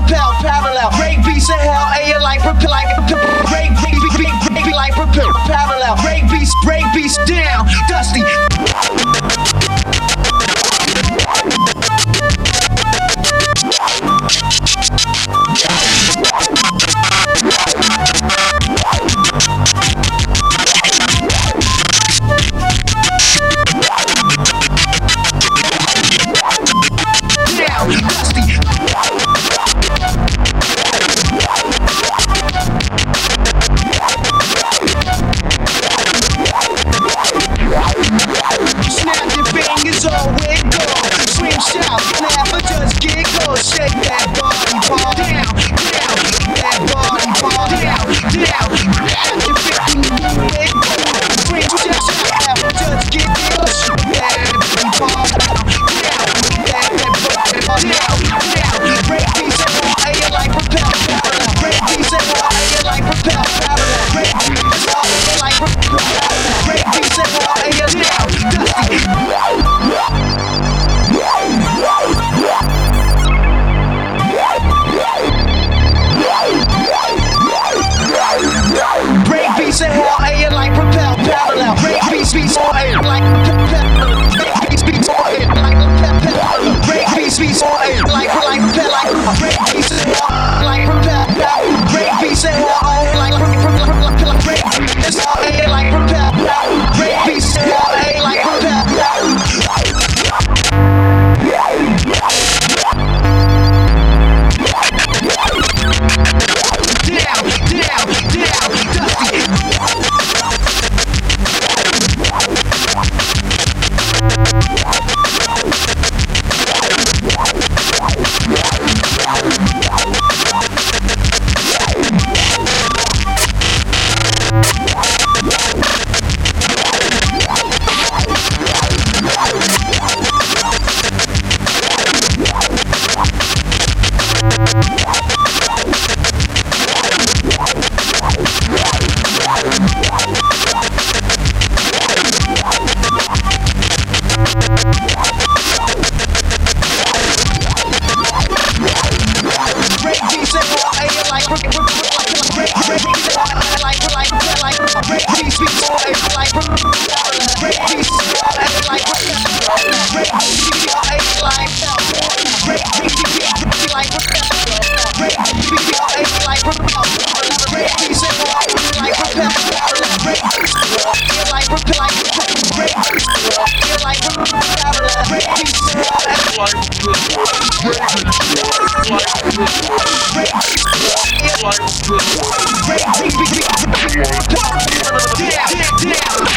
propel, parallel. Break beats in hell, A like propel, like break, break, break, break, break, like parallel. Break beats, break beats down, dusty. sweet soul, like, like, like, like, like, Peace. yeah down, down.